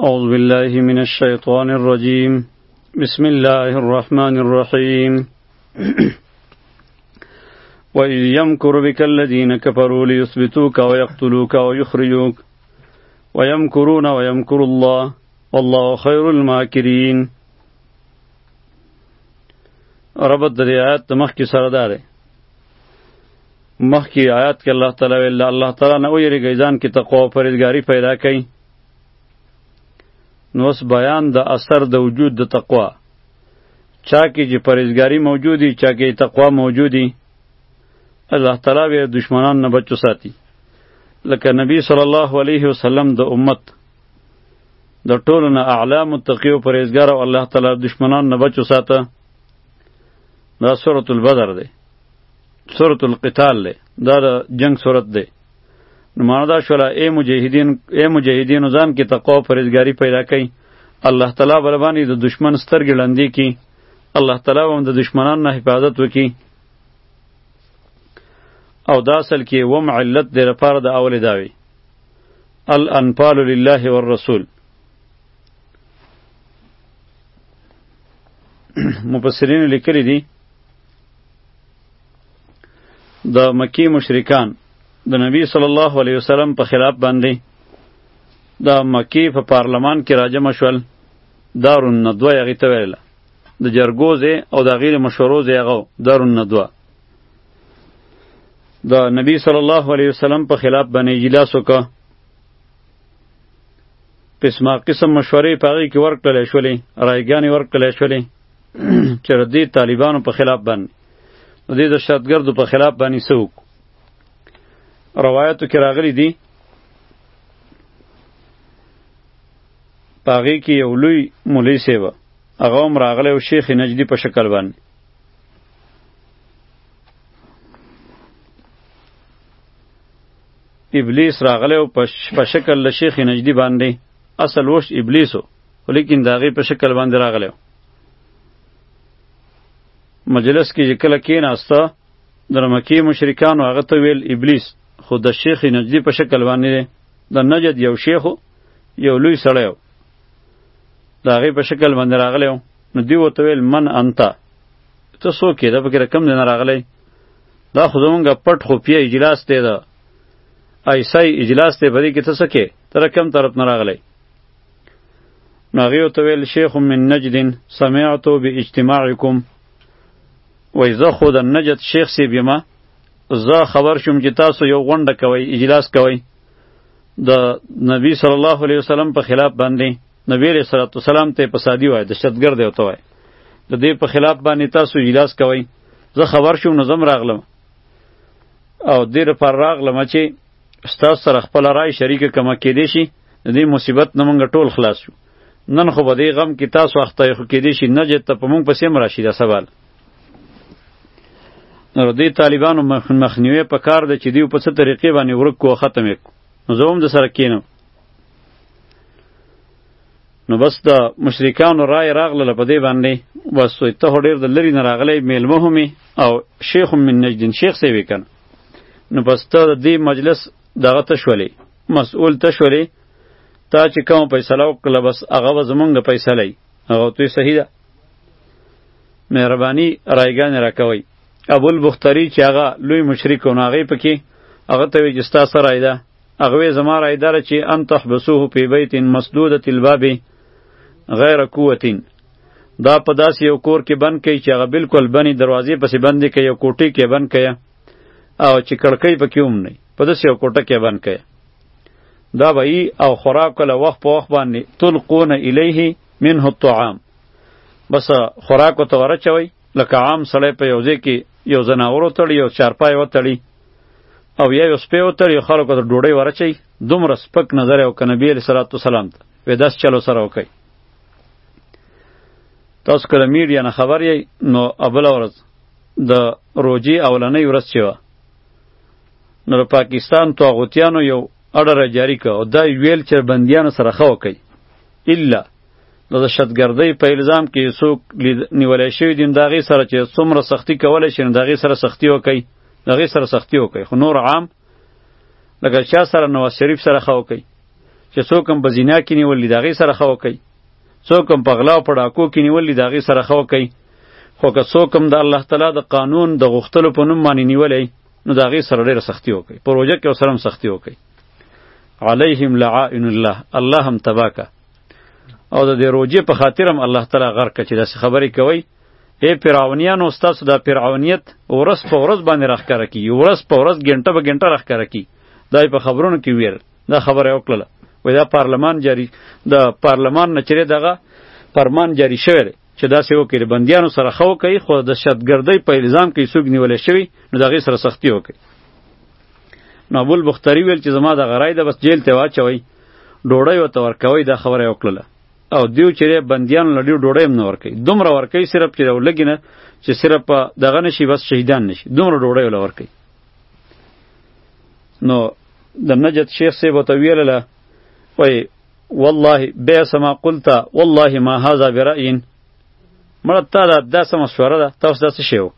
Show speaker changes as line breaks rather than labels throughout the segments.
أعوذ بالله من الشيطان الرجيم بسم الله الرحمن الرحيم وإذ يمكر بك الذين كفروا ليثبتوك ويقتلوك ويخرجوك ويمكرون ويمكر الله والله خير الماكرين ربط دری آیات مخ کی سردار مخکې آیات کې الله تعالی ویل الله تعالی نه ویریږئ ځان کې تقوا او پرهیزګاري پیدا کړئ نو اوس بیان د اثر د وجود د تقوا چا کې چې پرهیزګاري موجودي چا کې تقوا موجودي الله تعالی به دشمنان نه بچو ساتي لکه نبی صلی الله علیه وسلم د امت د ټولو نه اعلی متقی او پرهیزګار او الله تعالی دشمنان نه بچو ساته دا سورۃ البدر دی سورۃ القتال له دا د جنگ سورۃ ده نو معنا دا شوله ای مجاهدین ای مجاهدین ځان کې تقوا او پرهیزګاری پیدا کړئ الله تعالی بر باندې د دشمن سترګې لندې کی الله تعالی هم د دشمنانو نه حفاظت وکي او دا اصل کې وم علت د لپاره د اول داوي الانفال لله والرسول مفسرین لیکلی دي د مکی مشرکان د نبی صلی الله علیه وسلم په خلاف باندې د مکی په پارلمان کې راجم شول دارون ندوه یغی ته ویله د جرګوزه او د غیر مشورو زیغو دارون ندوه د نبی صلی الله علیه وسلم په خلاف باندې اجلاس وکړه قسمه قسم مشورې پاغي کې ورکړل شولې رایګانې ورکړل شولې چې د دې طالبانو په خلاف باندې د دې دهشتګردو په خلاف باندې څه وکړو روایتو کې راغلي دي په هغې کې یو لوی مولوي صاحب هغه هم راغلی او شیخ نجدي په شکل باندې ابلیس راغلی او په شکل له شیخ نجدي باندې اصل وش ابلیس و خو لیکن د هغې په شکل باندې راغلی و مجلس کې چې کله کېناسته د مکې مشرکانو هغه ته ویل ابلیس خو د شیخ نجدي په شکل باندې دی د نجد یو شیخ یو لوی سړی و د هغې په شکل باندې راغلی و نو دوی ورته ویل من انت ته څوک یې دا پکې رقم دی نه راغلی دا خو زمونږ پټ خفیه اجلاس دی ده ایسای اجلاس دی په دې کې ته څه کې ته رقم طرف نه راغلی نو هغې ورته ویل شیخ من نجد سمعت باجتماعکم وایي زه خو د نجد شیخ صیب یمه زه خبر شوم چې تاسو یو غونډه کوئ اجلاس کوئ د نبی صلی الله علیه وسلم په خلاف باندې نبی علیہ الصلوۃ والسلام ته په سادی وای د شتګر دی وته وای د دې په خلاف باندې تاسو اجلاس کوئ زه خبر شوم نو زم راغلم او دیر پر راغلم چې ستاسو سره خپل رای شریک کما کې دي شي د دې مصیبت نه مونږ ټول خلاص شو نن خو به دې غم کې تاسو اخته خو کې دې شي نجد ته په مونږ پسې هم راشي دا سوال نو دې طالبانو مخنیوي په کار ده چې دیو په څه طریقې باندې ورک کو ختم کو نو زه هم د سره کینم نو بس د مشرکانو رای راغله په دې باندې بس ته ډېر د لری نه راغلی میلمه هم او شیخ من نجدین شیخ سی وکړ نو بس ته د دې مجلس دغه ته شولې مسئول ته شولې تا چې کوم فیصله وکړه بس هغه به زمونږ فیصله وي هغه توی صحیح ده مهرباني رایګانې راکوئ ابوالبختري چې هغه لوی مشرک و نو هغې پکې هغه ته وی چې ستا څه رای ده هغه وی زما رای ده چې ان تحبسوه فی بیت مسدودة الباب غیر قوة دا په داسې یو کور کې بند کوي چې هغه بالکل بنې دروازې پسې بندې کوي او کوټې کې بند کوي او چې کړکۍ پکې هم نه په داسې یو کوټه کې بند کړئ دا به یي او خوراک کله وخت په وخت باندې تلقون الیه منه الطعام بس خوراک ته ورچوي لکه عام سړی په یو ځای کې یو ځناور وتړي یو چارپای وتړي او یا یو سپی وتړي خلکو ته ډوډۍ ورچي دومره سپک نظر او کنبی علیه صلوات والسلام ته وې داس چلو سره وکي تاسو کله میډیا نه خبر یې نو ابل ورځ د روجي اولنۍ ورځ چې وه نو د پاکستان طاغوتیانو یو اډر جاری کړ او دا ویل چې بندیانو سره خو کوي الا نو د شتګردۍ په الزام کې څوک نیولای شوی دین داغه سره چې څومره سختی کولای شي داغه سره سختی وکړي داغه سره سختی وکړي خو نور عام لکه چا سره نواز شریف سره خو کوي چې څوک هم په زینا کې نیولې داغه سره خو کوي څوک هم په غلا او په ډاکو کې نیول دي د هغې سره ښه وکړئ خو که څوک هم د الله تعالی د قانون د غوښتلو په نوم باندې نیولی نو د هغې سره ډېره سختي وکړئ په روژه کې ورسره هم سختي وکړئ علیهم لعائن الله الله هم تباه که او د دې روژې په خاطر هم الله تعالی غرق که چې داسې خبرې کوئ ای فرعونیانو ستاسو دا فرعونیت ورځ په ورځ باندې راښکاره کیږي ورځ په ورځ ګنټه به ګنټه راښکاره کیږي دا په خبرونو کې ویل دا خبره یې وکړله وایي دا پارلمان جاري د پارلمان نه چېرې دغه فرمان جاري شوی دی چې داسې وکړي د بندیانو سره ښه وکړي خو د دهشتګردۍ په الزام کې څوک نیولی شوي نو د هغې سره سختي وکړي نو ابوالبختري ویل چې زما دغه رای ده بس جیل ته واچوئ ډوډۍ ورته ورکوئ دا خبره یې وکړله او دیو چې بندیانو له ډېر ډوډۍ هم نه ورکوي دومره ورکوي صرف چې لږې نه چې صرف دغه نشي بس شهیدان نشي دومره ډوډۍ له ورکوي نو د نجد شیخ صاحب ته ویلله وای والله بیس ما قلت والله ما هذا برأین مړه تا دا داسه مشوره ده تاسو داسې شیو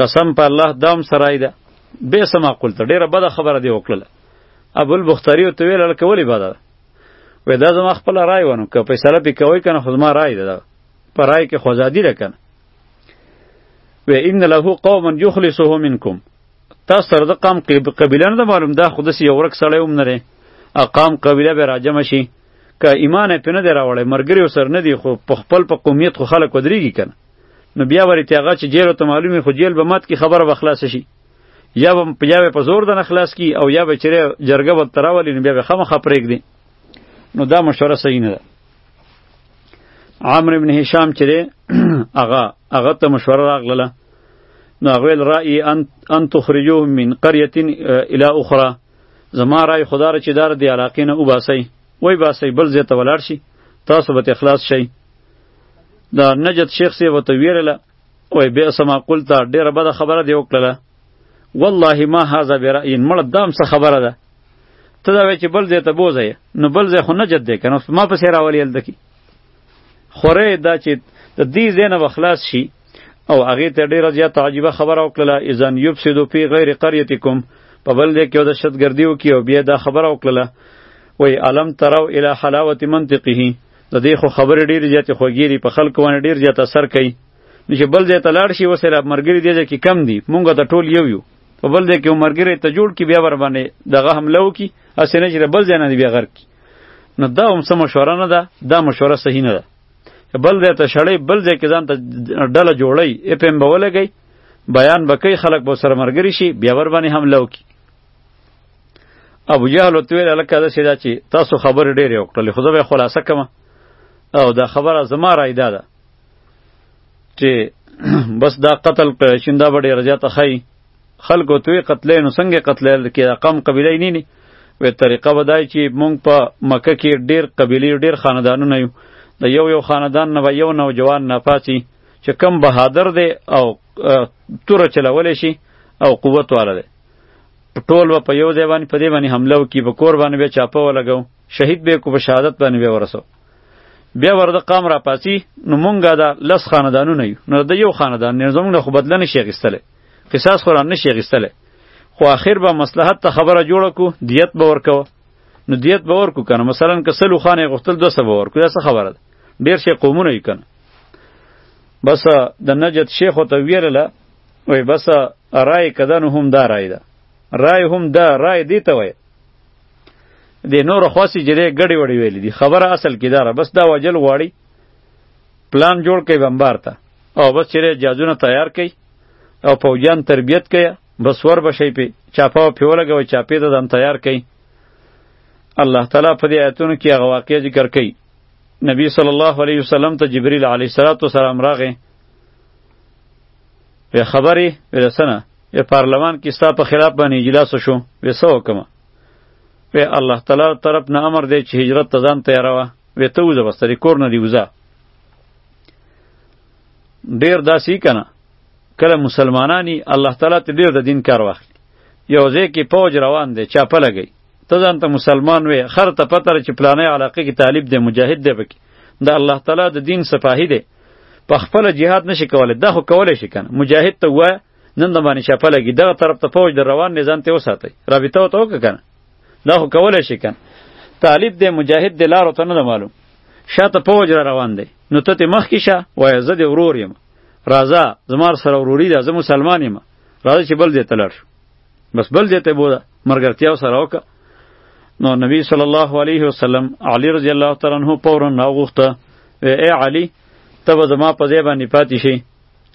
قسم په الله دام سرای ده بیس ما قلت ډیره بده خبره دی وکړله ابو البختاری ته ویل لکه ولی بده ده وای دا زما خپل رای ونه که فیصله پې کوي کنه خو زما رای ده په رای کې خو ازادي ده کنه و ان له قوما یخلصه منکم تاسو سره د قام قبیله نه معلوم ده خو داسې یو ورک سړی هم نه دی اقام قبیله به راجمع شي که ایمان یې پرې نه دی راوړی ملګري ورسره نه دي خو په خپل په قومیت خو خلک ودرېږي که نه نو بیا ورته هغه چې جیل ته معلوم وي خو جیل به مات کړي خبره به خلاصه شي یا به یا به په زور دنه خلاص کړي او یا به چېرې جرګه به ورته راولي نو بیا به خامخا پرېږدي نو دا مشوره صحیح نه ده عمرو ابن هشام چې دی هغه هغه ته مشوره راغله نو هغه ویل رأی ان ان تخرجوه من قريه الى اخرى زما رأی خدا را چې دار دی علاقې نه وباسي وای باسي بل ځای ته ولاړ شي تاسو به اخلاص شئ دا نجد شیخ سی وته ویرله وای بئس ما قلت ډیره بده خبره دی وکړه والله ما هاذا برأی مړه دام څه خبره ده ته دا وای چې بل ځای ته بوځي نو بل ځای خو نه جد دی کنه ما پسې راولې الدکی خوره دا چې د دې زینه بخلاص شي او هغه ته ډیره زیاته عجیبه خبره وکړه اذن یفسدو فی غیر قریتکم په بل دې کې د شتګردیو کې او بیا دا خبره وکړه وای علم ترو الی حلاوت منطقه د دې خو خبرې ډېرې زیاتې خوږې دي په خلکو باندې ډېر زیات اثر کوي نو چې بل ځای ته لاړ شي وسره مرګري دی چې کم دي مونږ ته ټول یو یو په بل ځای کې مرګري ته جوړ کی بیا ور باندې دغه حمله وکي اسنه چې بل ځای نه بیا غر کی نو دا هم سم مشوره نه ده دا مشوره صحیح نه ده بل ځای ته شړې بل ځای کې ځان ته ډله جوړی اپم به ولګي بیان به کوي خلک به سره مرګري شي بیا ور باندې حمله وکي ابو جهل ورته ویل هلکه داسې ده چې تاسو خبرې ډېرې وکړلې خو زه به یې خلاصه کړم او دا خبره زما رای دا ده چې بس دا قتل کړی شي دا به ډېره زیاته ښایي خلکو ته یې قتلی نو څنګه یې قتلی کې دا قوم قبیله یې نه وی طریقه به دا چې مونږ په مکه کې ډېر قبیلې ډېر خاندانونه یو د یو یو خاندان نه به یو نوجوان ناپاڅي چې کم بهادر دی او توره چلولی شي او قوت والا دی ټول و په یو ځای باندې په دې باندې حمله وکړي په کور باندې به چاپه ولګو شهید به کو په شهادت باندې به ورسو بیا ورده قام را پاسی نو مونږه دا لس خاندانونه یو نو د یو خاندان نه زمونږ خو بدل نه شي غستله قصاص خو نه شي غستله خو اخر به مصلحت ته خبره جوړ کو دیت به ورکو نو دیت به ورکو کنه مثلا که سلو خانه غختل دوه سبا ورکو دا څه خبره ده ډیر شي قومونه یې کنه بس د نجد شیخ ته ویرله وای بس رای کدن هم دا رای ده رای هم دا رای دی ته وای د نور خاصی جری ګړی وړی ویل دي خبره اصل کې داره بس دا وجل غواړي پلان جوړ کړي بمبار ته او بس چیرې جازونه تیار کړي او پوجان تربیت کړي بس ور بشي په چاپا او پیولګوي چاپې ته دم تیار کړي الله تعالی په دې آیتونو کې هغه واقعي ذکر کړي نبی صلی الله علیه وسلم ته جبرئیل علیه السلام راغی وی خبرې وی دسنه وی پارلمان کې ستا په خلاف باندې اجلاس شو وی څه وکم وی الله تعالی طرف نه امر دی چې هجرت ته ځان تیاروه وی ته وځه بس ترې کور نه دی وځه ډیر داسې کنه کله مسلمانانی الله تعالی ته ډیر د دین کار واخلي یو ځای کې پوج روان دی چاپه لګی ته ځان ته مسلمان وې خر ته پتر چې پلانې علاقه کې طالب دی مجاهد دی بکی د الله تعالی د دین سپاهی دی په خپل جهاد نشي کولای دا خو کولای شي کنه مجاهد ته وای نن د باندې شپه لګي دغه طرف ته فوج د روان نظام ته وساتي رابطه وته وک کنه دا خو کولای شي کنه طالب د مجاهد د لارو ته نه معلوم شاته فوج را روان دی نو ته مخ کې شه وای زه د ورور یم راځه زمار سره وروري ده زه مسلمان یم راځه چې بل دې ته لړ بس بل دې ته بوده مرګرتیا سره وکړه نو نبی صلی الله علیه وسلم علی رضی الله تعالی عنہ پورن راغوخته وی ای علی ته به زما په ځای باندې پاتې شي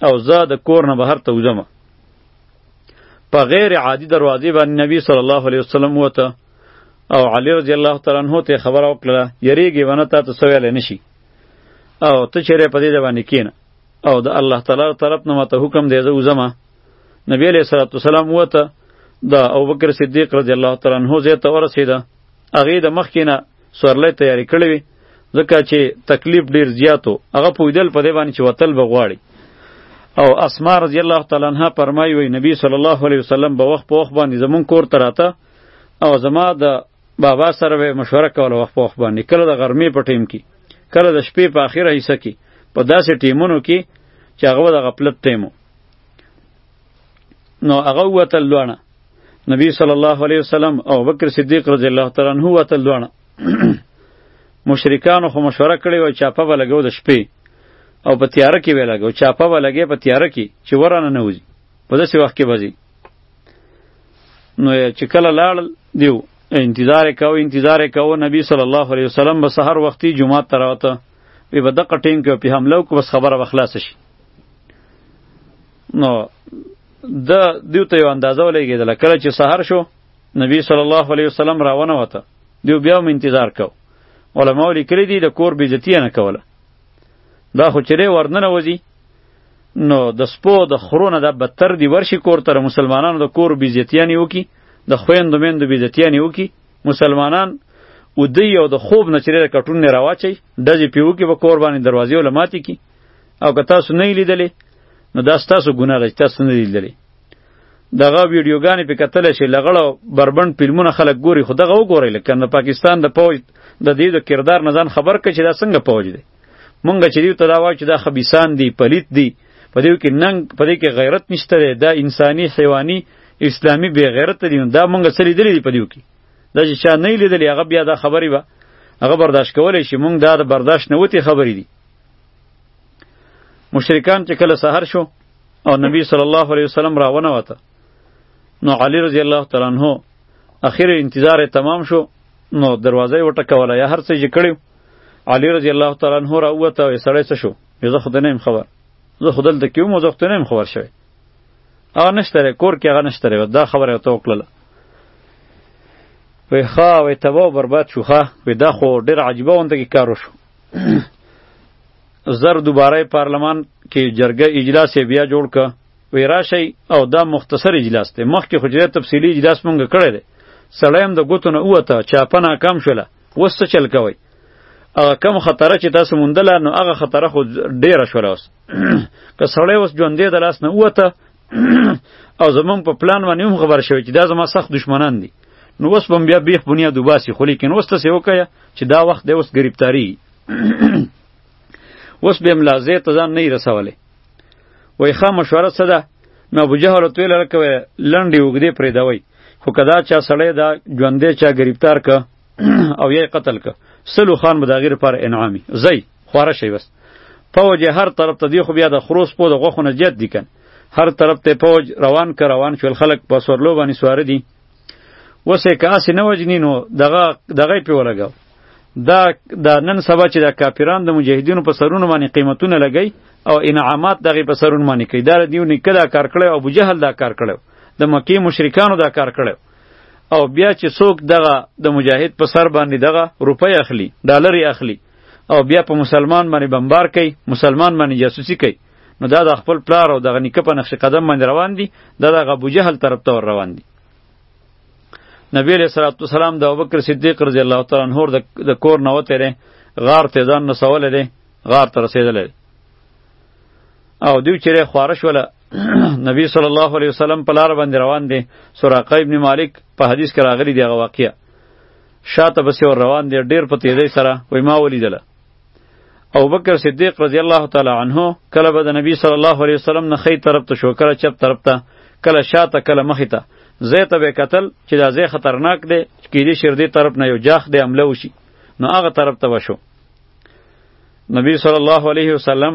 او زه د کور نه بهر ته وځم په غیر عادي دروازې باندې نبی صلی الله علیه وسلم وته او علی رضی الله تعالی عنہ ته خبر او کړه یریږي ونه تا ته سویل نشي او ته چیرې په دې باندې کین او د الله تعالی طرف نه ماته حکم دی زه وځم نبی علیہ الصلوۃ والسلام وته د ابوبکر صدیق رضی الله تعالی عنہ زه ته ورسیده هغه د مخکینه سورلۍ تیارې کړې وې ځکه چې تکلیف ډیر زیات و هغه پوهېدل په دې باندې چې وتل به غواړي او اسما رضی الله تعالی عنها فرمایي وی نبی صلی الله علیه وسلم به وخت په وخت باندې زمون کور ته راته او زما د بابا سره به مشوره کوله وخت په وخت باندې کله د غرمې په ټیم کې کله د شپې په اخیره حصہ کې په داسې ټیمونو کې چې هغه د غفلت ټیمو نو هغه وتل لونه نبی صلی الله علیه وسلم او بکر صدیق رضی الله تعالی عنہ وتل دوانه مشرکانو خو مشوره کړې و چاپه به لګو د شپې او په تیاره کې به لګو چاپه به لګې په تیاره کې چې ورانه نه وځي په داسې وخت کې بځي نو چې کله لاړ دیو انتظار کاو انتظار کاو نبی صلی الله علیه وسلم به سحر وختي جمعه تراوته وی به دقه ټینګ په حمله کو بس خبره وخلاص شي نو د دیو ته یو اندازه ولګېدله کله چې سهار شو نبی صلی الله علیه وسلم راونه وته دیو بیا هم انتظار کو علماو لیکلی دي د کور بیزتی نه کوله دا خو چیرې ورننه وځي نو د سپو د خرونه د بدتر دی ورشي کور تر مسلمانانو د کور بیزتیانی وکي د خویندو میندو بیزتیانی وکي مسلمانان او دی او د خوب نه چیرې کټون نه راواچي دځي پیو کې به کور باندې دروازې ولماتي کی او که تاسو نه لیدلې نو دا ستاسو ګناه ده چې تاسو نه لیدلې دغه ویډیوګانې په کتل شي لغړو بربند فلمونه خلک ګوري خو دغه وګورئ لکه د پاکستان د پوج د دې د کردار نه ځان خبر کړي چې دا څنګه پوج دی مونږ چې دیو ته دا وایو چې دا خبيسان دي پلیت دي په دې کې ننګ په دې کې غیرت نشته دی دا انساني حیواني اسلامي بې غیرت دي دا مونږ څه لیدلې دي په دې کې دا چې چا نه لیدلې هغه بیا دا خبرې به هغه برداشت کولای شي مونږ دا برداشت نه وتی خبرې دي مشرکان چې کله سحر شو او نبی صلی الله علیه وسلم راونه وته نو علی رضی الله تعالی عنہ اخیر انتظار تمام شو نو دروازه یې وټکوله یا هر څه یې کړی علی رضی الله تعالی عنہ راووته او سړی څه شو یو زه خو نه خبر زه خو دلته کیوم زه خو نه خبر شوی هغه نشته کور کې هغه نشته دا خبره ته وکړله وی ښه وی تبا و برباد شو ښه وی دا خو ډېر عجیبه غونته کې کار وشو زر دوباره پارلمان کې جرګه اجلاس بیا جوړ ک وی راشي او دا مختصر اجلاس دی مخکې خو جره تفصیلی اجلاس مونږ کړی دی سړیم د ګوتو نه اوته چاپه ناکام شوله اوس څه چل کوئ هغه کم خطره چې تاسو موندله نو هغه خطره خو ډیره شوله اوس که سړی اوس ژوندی د لاس نه اوته او زمونږ په پلان باندې هم خبر شوی چې دا زما سخت دشمنان دي نو اوس بم بیا بیخ بنیاد وباسي خو لیکن اوس تاسو وکړه چې دا وخت دی اوس گرفتاری اوس به ملازه ته ځان نه رسولې وای ښه مشوره څه ده نو ابو جهل تو لره کوي لنډي وګدې پرې دوي خو کدا چا سړی دا ژوندې چا گرفتار ک او یې قتل ک سلو خان مداغیر پر انعامي زئی خواره شي بس فوج یې هر طرف ته دی خو بیا د خرو سپو د غوښو نه زیات دي کن هر طرف ته فوج روان که روان شول خلک په سورلو باندې سواره دي اوس یې که هسې نه وجني نو دغه دغه یې پې ولګاو دا دا نن سبا چې دا کاپیران د مجاهدینو په سرونو باندې قیمتونه لګی او انعامات دغه په سرونو باندې کوي دا دیو نیکه دا کار کړی او ابو جهل دا کار کړی د مکی مشرکانو دا کار کړی او بیا چې څوک دغه د مجاهد په سر باندې دغه روپۍ اخلي ډالر اخلي او بیا په مسلمان باندې بمبار کوي مسلمان باندې جاسوسي کوي نو دا د خپل پلار او دغه نیکه په نقش قدم باندې روان دي دا د ابو جهل طرف ته روان دي نبی علیہ الصلوۃ والسلام د ابوبکر صدیق رضی الله تعالی عنہ د کور نه وته لري غار ته ځان نه سوال لري غار ته رسیدل او دیو چیرې خوارش ولا نبی صلی الله علیه وسلم په لار باندې روان دي سراقه ابن مالک په حدیث کې راغلی دی هغه واقعیا شاته پسې ور روان دی ډیر په تیزی سره وای ما ولیدله ابوبکر صدیق رضی الله تعالی عنه کله به د نبی صلی الله علیه وسلم نه خی طرف ته شو کله چپ طرف ته کله شاته کله مخې ته زه ته به قتل چې دا زه خطرناک دی چې کیدی شر دی طرف نه یو جاخ دی عمله وشي نو هغه طرف ته وشو نبی صلی الله علیه وسلم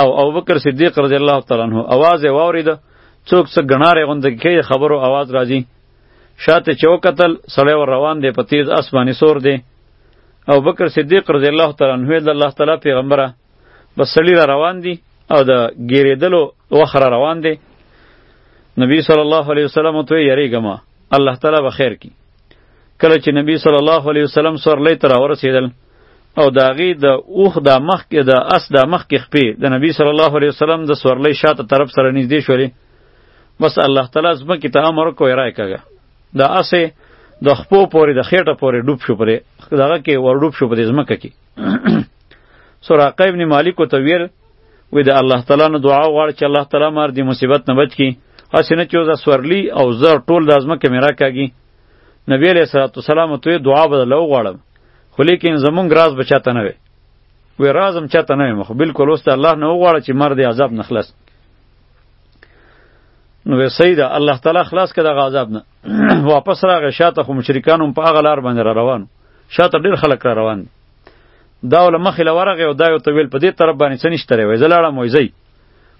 او ابوبکر صدیق رضی الله تعالی عنه आवाज یې واورید څوک څه غناره غوند کې خبرو आवाज راځي شاته چې وکتل سړی ور روان دی په تیز اسماني سور دی او بکر صدیق رضی الله تعالی عنه د الله تعالی پیغمبره بس سړی را روان دی او د ګیریدلو وخر روان دی نبی صلی الله علیه وسلم ته یریګم الله تعالی به خیر کی کله چې نبی صلی الله علیه وسلم سور لې تر ورسېدل او داغي د دا اوخ د دا مخ کې د دا اس د مخ کې خپې د نبی صلی الله علیه وسلم د سورلې شاته طرف سره نږدې شولې بس الله تعالی زمکه ته امر کو راي کاګه دا اسه د خپو پورې د خېټه پورې ډوب شو پرې دغه کې ور ډوب شو پرې زمکه کې سراقه ابن مالک او تویر وې د الله تعالی نه دعا غواړ چې الله تعالی مار دې مصیبت نه بچ کی هسې نه چوزه سورلی او زر ټول د ازمکه میرا کاږي نبی علیہ الصلوۃ والسلام ته دعا بدل غواړم خو لیکن زمونږ راز بچاته نه وي وې رازم چاته نه مخ بالکل اوس ته الله نه وغواړه چې مر دې عذاب نخلص نو وسې دا الله تعالی خلاص کړه غ عذاب نه واپس راغی شاته خو مشرکان هم په هغه لار باندې را روان شاته ډیر خلک را روان دي دا ول مخې لورغه او دا یو طویل په دې طرف باندې څه نشته وې زلاړه موزي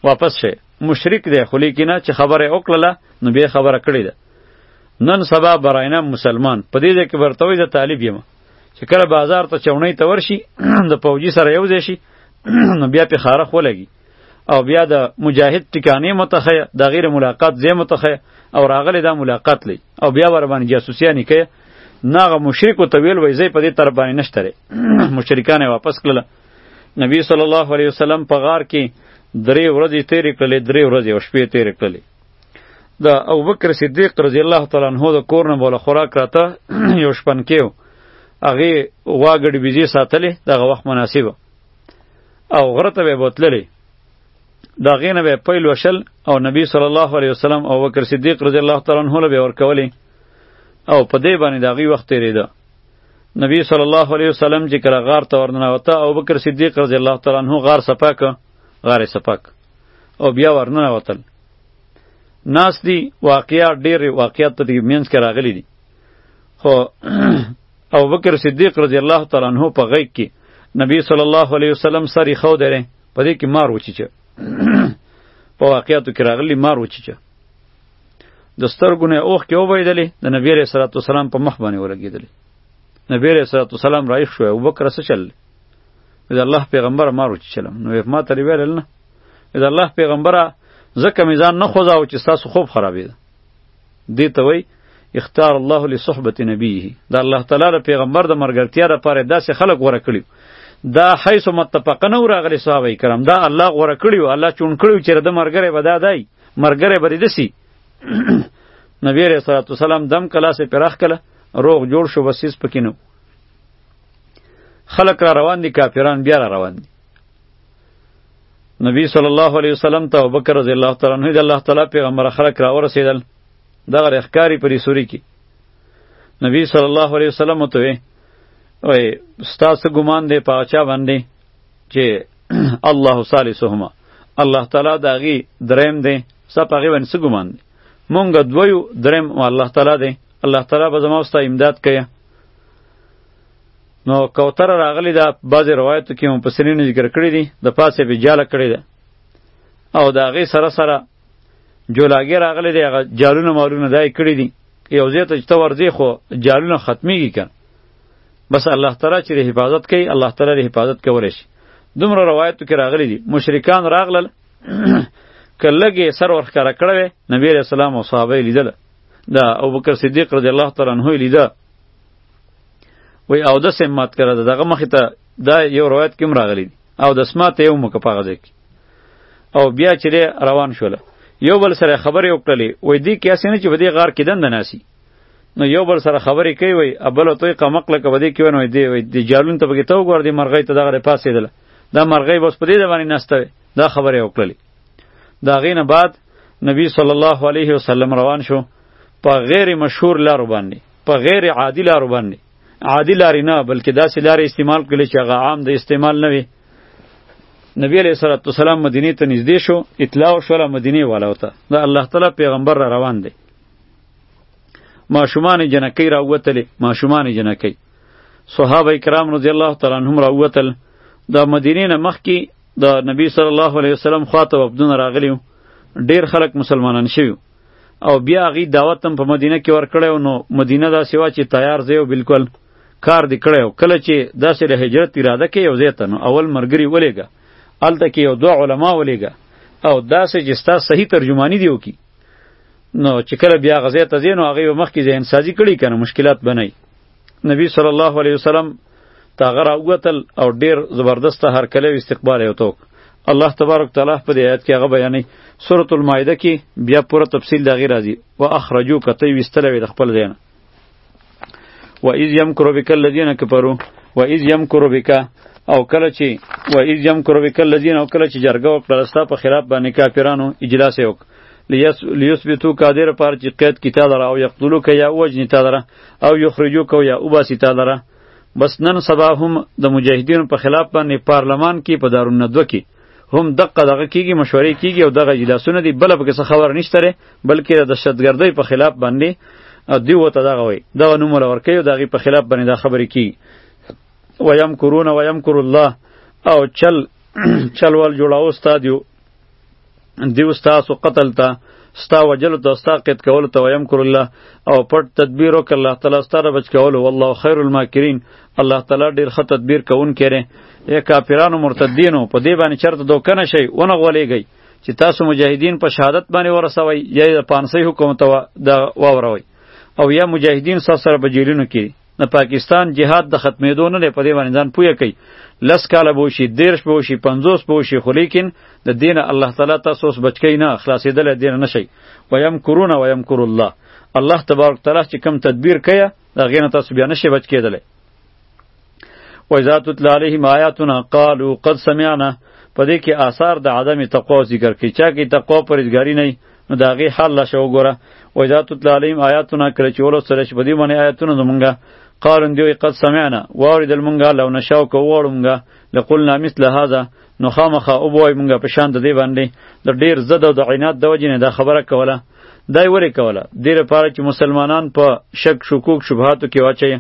واپس شه مشرک دی خو لیکنه چې خبره وکړه نو به خبره کړې ده نن سبا براینه مسلمان په دې ځکه ورته وي د طالب یم چې کله بازار ته چونی ته ورشي د پوجي سره یو ځای شي نو بیا په خارخ ولګي او بیا د مجاهد ټکانې متخه د غیر ملاقات زې متخه او راغله دا ملاقات لې او بیا ور باندې جاسوسیا نه کې ناغه مشرک ته ویل وای زې په دې تر باندې نشته مشرکان واپس کړل نبی صلی الله علیه وسلم په غار کې درې ورځې تیرې کړلې درې ورځې او شپې تیرې کړلې د ابوبکر صدیق رضی الله تعالی عنہ د کور نه بوله خوراک راته یو شپن کېو هغه واګړي بيزي ساتلې دغه وخت مناسبه او غره ته به بوتللی دا غینه به پیل وشل او نبی صلی الله علیه وسلم او بکر صدیق رضی الله تعالی عنہ له به ورکولی او په دې باندې دا غي وخت تیریده نبی صلی الله علیه وسلم چې کله غار ته ورننوته او بکر صدیق رضی الله تعالی عنہ غار سپاک غار سپاک او بیا ورننوتل ناس دی واقعیا ډیر واقعیت په دې منځ کې راغلي دي خو ابو بکر صدیق رضی الله تعالی عنہ په غیږ کې نبی صلی الله علیه وسلم سری خو درې په دې کې مار وچیچه په واقعاتو کې راغلی مار وچیچه د سترګو نه اوخ کې وبیدلې د نبی علیہ الصلوۃ والسلام په مخ باندې ولګیدلې نبی علیہ الصلوۃ والسلام رایخ شو ابو بکر څه چل د الله پیغمبر مار وچیچلم نو ما ته ویل نه د الله پیغمبره زکه میزان نه خوځاو چې تاسو خوب خرابې ده دې ته وایي اختار الله لصحبت نبیه دا الله تعالی د پیغمبر د مرګرتیا لپاره داسې خلق غوړه کړی دا حیث متفقن او راغلی صحابه کرام دا الله غوړه کړی الله چون کړی چې د مرګره به دا دی مرګره به دسی نبی رسول الله سلام دم کلا سے پراخ کله روغ جوړ شو وسیس پکینو خلق را روان دي کافران بیا را روان دي نبی صلی الله علیه وسلم ته ابوبکر رضی الله تعالی عنہ د الله تعالی پیغمبر خلق را ورسېدل دغه رخکاری پرې سوري کی نبی صلی الله علیه وسلم ته وی وای ستاسو ګمان دی په چا باندې چې الله ثالثهما الله تعالی داغي دریم دی ستا په هغې باندې څه ګمان دی مونږ دویو دریم الله تعالی دی الله تعالی به زما ستا امداد کوي نو کوتره راغلی دا بعضې روایتو کې مفسرینو ذکر کړی دي د پاسه به جاله کړی ده او د هغې سره سره جولاګی راغلی دی هغه جالونه مالونه دای کړی دي یو ځای ته چې ته ورځې خو جالونه ختمیږي که بس الله تعالی چې د حفاظت کوي الله تعالی د حفاظت کولی شي دومره روایتو کې راغلی دي مشرکان راغلل که لږې سر ورښکاره کړی وی نبی علیه السلام او صحابه یې لیدله د ابوبکر صدیق رضی الله تعالی عنه یې لیده وای او د سم مات کړه دغه مخ ته دا یو روایت کې راغلی او د سمات یو مکه پاغه ځک او بیا چې روان شول یو بل سره خبرې وکړلې وای دی کې اسنه چې ودی غار کې دند ناسي نو یو بل سره خبرې کوي وای ابل توې قمق لکه ودی کې ونه دی وای دی جالون ته بګی ته وګور دی مرغې ته دغه پاسې دله دا مرغې بس په دې باندې نسته دا خبرې وکړلې دا غینه بعد نبی صلی الله علیه وسلم روان شو په غیر مشهور لار باندې په غیر عادي لارو باندې عادي لارې نه بلکې داسې لارې استعمال کړي چې هغه عام د استعمال نه وي نبی علیہ الصلوۃ والسلام مدینه ته نږدې شو اطلاع شو له مدینه والا وته دا الله تعالی پیغمبر را روان دی ماشومان جنکی را وتلې ماشومان جنکی صحابه کرام رضی الله تعالی عنهم را وتل د مدینې نه مخکې د نبی صلی الله علیه وسلم خواته وفدونه راغلیو ډیر خلک مسلمانان شویو او بیا غي دعوت هم په مدینه کې ورکړی نو مدینه دا سیوا چې تیار ځای او بالکل کار دی کړی کله چې داسې د هجرت اراده کې یو ځای ته نو اول مرګري ولېګا الته کې یو دوه علما ولېګا او داسې چې ستا صحیح ترجمانی دی وکي نو چې کله بیا غزې ته ځینو هغه مخکې ځین سازي کړي کنه مشکلات بنای نبی صلی الله علیه وسلم تا غرا وتل او ډیر زبردست هر کله استقبال یو توک الله تبارک تعالی په دې آیت کې هغه بیانې سورۃ المائده کې بیا پوره تفصیل دا غیر راځي واخرجو کته وستل وی د خپل دین و اذ یمکر بک الذین کفروا و اذ یمکر بک او کله چې و اذ یمکر بک الذین او کله چې جرګه وکړه ستا په خلاف باندې کافرانو اجلاس وکړه لیثبتو قادر پر چې قید کی تا دره او یقتلو که یا وجنی تا دره او یخرجوک او یا وباسي تا لره بس نن سبا هم د مجاهدینو په خلاف باندې پارلمان کې په دارالندوه کې هم دقه دغه کیږي مشورې کیږي او دغه اجلاسونه دي بل به څه خبر نشته لري بلکې د دهشتګردۍ په خلاف باندې دی وته دغه وي دغه نوم ورکوي او دغه په خلاف باندې دا خبرې کیږي ویم کرون ویم کر الله او چل چلوال جوړاو استاد یو دیو ستاسو قتل ته ستا وجلو ته ستا قید کولو ته ویم کر الله او پټ تدبیر وک الله تعالی ستاره بچ کولو والله خیر الماکرین الله تعالی ډیر ښه تدبیر کوون کړي یا کافرانو مرتدینو په دې باندې چرته دوکنه شي ونه غولېږي چې تاسو مجاهدین په شهادت باندې ورسوي یا د پانسي حکومت وا د واوروي او یا مجاهدین سره سره بجیلونو کې نه پاکستان جهاد د ختمېدو نه دی په دې باندې ځان پوهه کوي لس کاله به وشي دېرش به وشي پنځوس به وشي خو لیکن د دین الله تعالی تاسو اوس بچ کوي نه خلاصېدلی دین نه شي ویم کرونه ویم کور الله الله تبارک تعالی چې کوم تدبیر کوي د هغې نه تاسو بیا نه شي بچ کېدلی وایذا تتلی علیهم آیاتنا قالو قد سمعنا په دې کې آثار د عدم تقوا ذکر کوي چا کې تقوا پرهیزګاري نه نو د هغې حال لا شه وګوره وایذا تتلی علیهم آیاتنا کله چې ولوستل شي په دې باندې آیاتونه زمونږه قالن دیوی قد سمعنا واوریدل مونږه لو نشاو کو وړو مونږه لقلنا مثل هذا نو خامخه او بوای مونږه په شان د دې باندې د ډیر زده او د عینات د وجې نه دا خبره کوله دای ورې کوله دې لپاره چې مسلمانان په شک شکوک شبهاتو کې واچي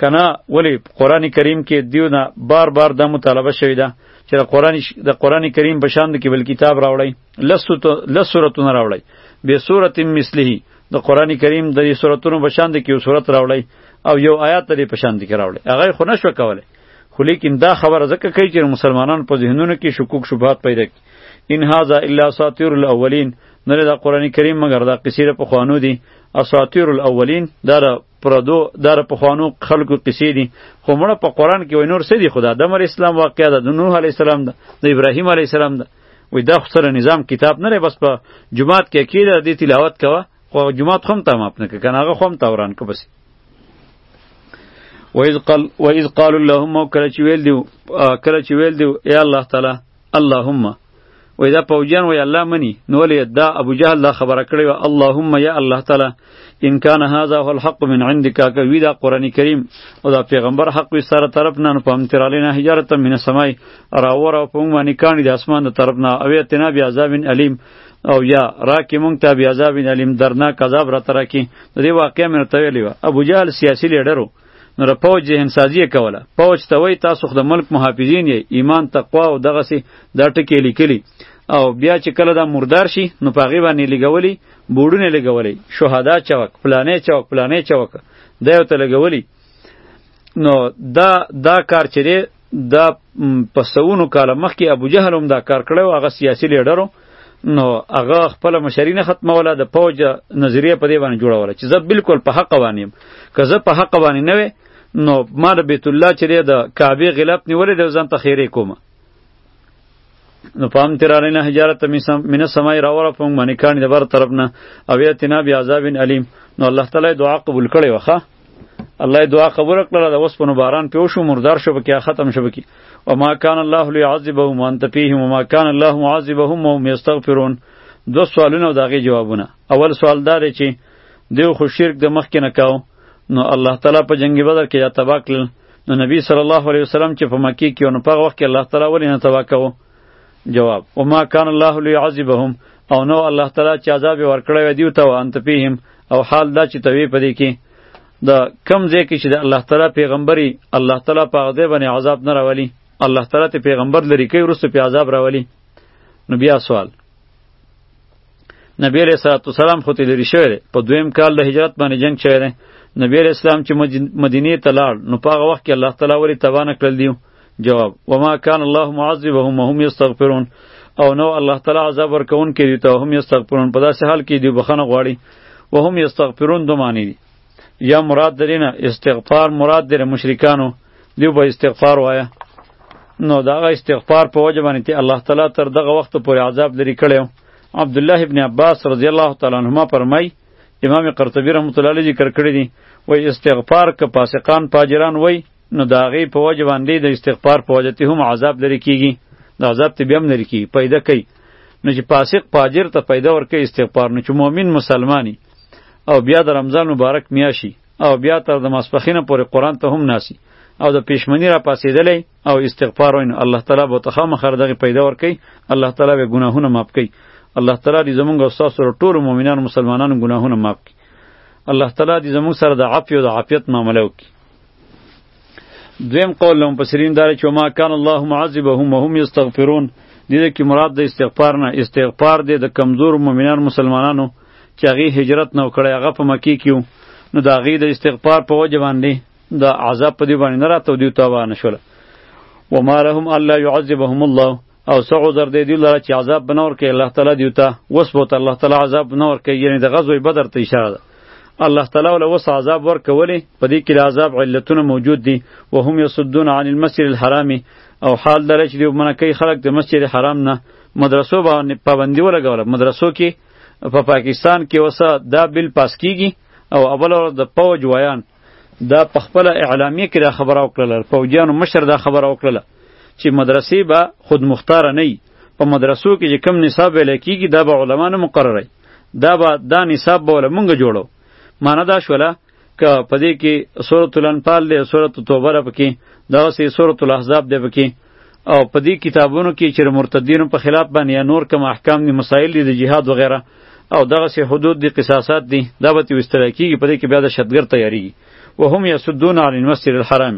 کنا ولی قران کریم کې دیو نه بار بار د مطالبه شوی ده چې د قران د قران کریم په شان د کې بل کتاب راوړی لس سورتونه راوړی به سورت مثله د قران کریم د دې سورتونو په شان د کیو سورت راوړی او یو آیات دې په شان دې راوړی هغه خو نشو کولای خو لیکن دا خبره ځکه کوي چې مسلمانان په ذهنونو کې شکوک شبهات پیدا کوي ان هاذا الا ساتیر الاولین نه دا قران کریم مګر دا قصیره په خوانو دي اساطیر الاولین دا پردو دا د پخوانو خلکو قصې دي خو مړه په قرآن کې وای نور څه دي خو د آدم علیه السلام واقعه ده د نوح علیه السلام ده د ابراهیم علیه السلام ده وای دا خو سره نظام کتاب نه بس په جماعت کې کېده دې تلاوت کوه خو جماعت خو هم ته ماپ نه که کنه هغه خو هم توران که بس وإذ قال وإذ قالوا اللهم کله چې ویل دیو کله چې ویل دیو یا الله تعالی اللهم وای دا پوجیان وای الله منی نو ولې دا ابو جهل دا خبره کړې و اللهم یا الله تعالی ان کان هذا هو الحق من عندك که وی دا قران کریم او دا پیغمبر حق وی سره طرف نه نو پام ترالی نه حجارت من سمای راور او پم باندې کانی د اسمان د طرف نه او تنا بیا عذاب الیم او یا راکی مونږ ته بیا عذاب الیم درناک عذاب را ترکی د دې واقعې مې ته ویلی و ابو جهل سیاسی لیډر نو د پوج ذهن سازی کوله پوج ته وای تاسو خو د ملک محافظین یې ایمان تقوا او دغه سي دا ټکی لیکلی او بیا چې کله دا مردار شي نو په هغې باندې لګولی بوډونه لګولی شهدا چوک پلانې چوک پلانې چوک دا یو ته لګولی نو دا دا کار چې دا په سونو کاله مخکې ابو جهل هم دا کار کړی او هغه سیاسي لیډرو نو هغه خپل مشري نه ختموله د پوج نظریه په دې باندې جوړوله چې زه بالکل په حق باندې یم که زه په حق باندې نه وې نو ما د بیت الله چې د کعبې غلاف نیولې د ځان ته خیرې کومه نو پام تیر علینا حجارت من السماء راوره پونګ باندې کانی د بر طرف نه او یتنا بیا عذاب الیم نو الله تعالی دعا قبول کړي وخه الله دعا قبول کړه د وسپنو باران پیو شو مردار شو بکیا ختم شو بکی و ما کان الله لیعذبهم وانت فیهم و ما کان الله معذبهم وهم یستغفرون دو سوالونه او داغه جوابونه اول سوال دا دی چې دیو خو شرک د مخکې نه کاو نو الله تعالی په جنگ بدر کې یا تباکل نو نبی صلی الله علیه وسلم چې په مکه کې ونه په وخت کې الله تعالی ولې نه تبا کوو جواب او ما کان الله لیعذبهم او نو الله تعالی چې عذاب ورکړی دی ته انت پیهم او حال دا چې توی پدې کې د کم ځای کې چې د الله تعالی پیغمبري الله تعالی په غزه باندې عذاب نه راولي الله تعالی ته پیغمبر لري کوي ورسره په عذاب راولي نو بیا سوال نبی علیہ الصلوۃ والسلام خو ته لري شوی دی په دویم کال د هجرت باندې جنگ شوی دی نبی علیہ السلام چې مدینه ته لاړ نو په هغه وخت کې الله تعالی ولی توانه کړل دیو جواب وما کان الله معذبهم وهم یستغفرون او نو الله تعالی عذاب ورکون کې دی ته هم یستغفرون په داسې حال کې دی بخنه غواړي وهم یستغفرون دومانی دی یا مراد درینه استغفار مراد در مشرکانو دیو به استغفار وایه نو دا استغفار په وجه باندې ته الله تعالی تر دغه وخت پورې عذاب لري کړو عبد الله ابن عباس رضی الله تعالی عنهما فرمای امام قرطبی رحمۃ اللہ علیہ ذکر کړی دی وای استغفار ک فاسقان پاجران وای نو دا غي په وجه باندې د استغفار په وجه ته هم عذاب لري کیږي د عذاب ته بیا هم لري کیږي پیدا کوي نو چې فاسق پاجر ته پیدا ورکه استغفار نو چې مؤمن مسلمانی او بیا د رمضان مبارک میاشي او بیا تر د ماسپخینه پورې قران ته هم ناسی او د پښمنی را پاسېدلې او استغفار وین الله تعالی به ته خامخر دغه پیدا ور کوي الله تعالی به ګناهونه معاف کوي الله تعالی دې زمونږ او تاسو سره ټول مؤمنانو مسلمانانو ګناهونه معاف کړي الله تعالی دې زمونږ سره د عفو او د عافیت معامله وکړي دویم قول لهم پسرین داره چې ما کان الله معذبهم وهم یستغفرون دې کې مراد د استغفار نه استغفار دې د کمزور مؤمنان مسلمانانو چې هغه هجرت نو کړی هغه په مکه کې نو دا غي د استغفار په وجه باندې دا عذاب په دی باندې نه راته دی توبه نشول و ما لهم الله يعذبهم الله او څه عذر دی دی لره چې عذاب بنور کې الله تعالی دی ته وسبوت الله تعالی عذاب بنور کې یعنی د غزوه بدر ته اشاره ده الله تعالی ول وس عذاب ورکولې په دې کې د عذاب علتونه موجود دي او هم یصدون عن المسجد الحرام او حال درې چې دی منکه خلق د مسجد حرام نه مدرسو باندې پابندي ولګول مدرسو کې په پاکستان کې وسه دا بل پاس کیږي او اول ورځ د پوج ویان دا په خپل اعلامیه کې دا خبره وکړه پوجیانو مشر دا خبره وکړه چې مدرسې به خود مختار نه وي په مدرسو کې چې کم نصاب ویل کیږي دا به علما نه مقرره دا به دا نصاب به ولمونږ جوړو معنی دا شوله که په دې کې سورۃ الانفال دی سورۃ توبه را پکې دا سه سورۃ الاحزاب دی پکې او په دې کتابونو کې چې مرتدینو په خلاف باندې یا نور کوم احکام دي مسائل دي د جهاد وغیرہ او دغه سه حدود دي قصاصات دي دا به وستل کیږي په دې کې بیا د شتګر تیاری و هم یسدون عن المسجد الحرام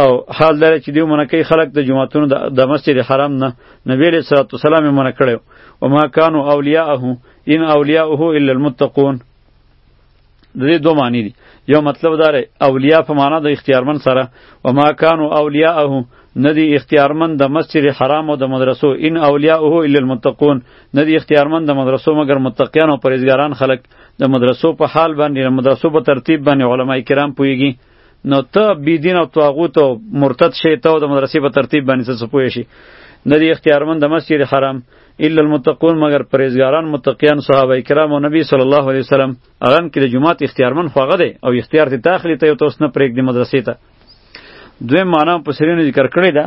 او حال داره چې دیو منکې خلق د جمعتون د مسجد حرام نه نبی علیہ الصلوۃ والسلام منکړو وما كانوا اولیاءه ان اولیاءه الا المتقون د دې دوه معنی دي یو مطلب دا دی اولیاء په معنا د اختیارمن سره و ما کانوا اولیاءه ندی اختیارمن د مسجد حرام او د مدرسو ان اولیاءه الا المتقون ندی اختیارمن د مدرسو مگر متقیان او پرهیزګاران خلق د مدرسو په حال باندې د مدرسو په ترتیب باندې علما کرام پویږي نو ته بی دین او طاغوت او مرتد شې ته د مدرسې په ترتیب باندې څه پوه شي ندی اختیارمن د مسجد حرام الا المتقون مگر پرهیزګاران متقیان صحابه کرام او نبی صلی الله علیه وسلم اغم کې د جماعت اختیارمن خوغه دی او اختیار ته تاخلی ته توس نه پرېګ دی مدرسې ته دوی معنا په سرینو ذکر کړی دا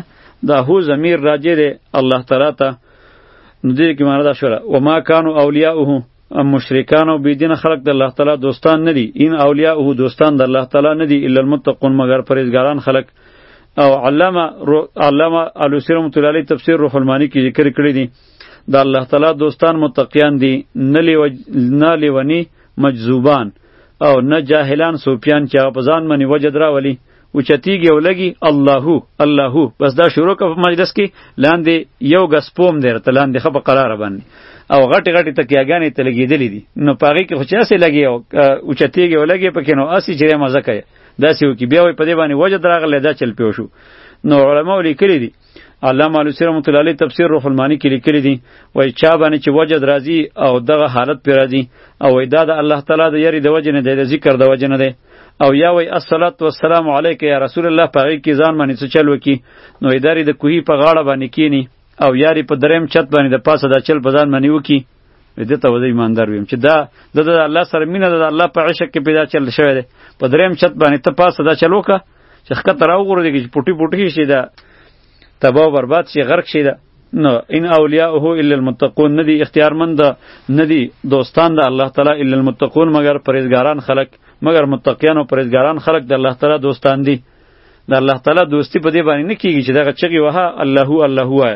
دا هو ضمیر راجع دی الله تعالی ته نو دې کې معنا دا شوله و ما کانوا اولیاءه مشرکان او بيدین خلق د الله تعالی دوستان نه دي ان اولیاء او دوستان د الله تعالی نه دي الا المتقون مگر پرهیزګاران خلق او علامه رو... علامه علوسی رحمت الله علیه تفسیر روح المانی کې ذکر کړی دي د الله تعالی دوستان متقیان دي نه لیو نه لیونی مجذوبان او نه جاهلان سوپیان چې په ځان منی وجد راولي اوچتیږي او لګي الله الله بس دا شروع کړه په مجلس کې لاندې یو غس پوم دی رته لاندې خپه قرار باندې او غټي غټي تکیاګانې ته لګېدلې دي نو پاغي کې خو چا سي لګي او اوچتیږي او لګي پکې نو اسی چې مزه کوي دا سیو کې بیا وي په دې باندې وجه دراغله دا چل پیو شو نو علماء لیکلي دي علامه علوسی رحمت الله علیه تفسیر روح المانی کې لیکلي دي وای چا باندې چې وجد راځي او دغه حالت پې راځي او وای دا د الله تعالی د یری د وجې نه دی د ذکر د وجې نه دی او یا وای الصلات والسلام علیک یا رسول الله په هغې کې ځان باندې څه چل وکړي نو ادارې د کوهي په غاړه باندې کینی او یاری په دریم چت باندې د پاسه د چل په ځان باندې وکړي دې ته وځي ایماندار ویم چې دا د الله سره مینه د الله په عشق کې پیدا چل شوی دی په دریم چت باندې ته پاسه دا چلو کا چې خکه تر او غره دې کې پټي پټي شي دا تباہ برباد شي غرق شي دا نو ان اولیاءه الا المتقون ندی اختیارمند ندی دوستان د الله تعالی الا المتقون مگر پرهیزګاران خلق مگر متقیان او پرهیزګاران خلق د الله تعالی دوستان دي د الله تعالی دوستی په دې باندې نه کیږي چې دغه چغي وها الله الله وای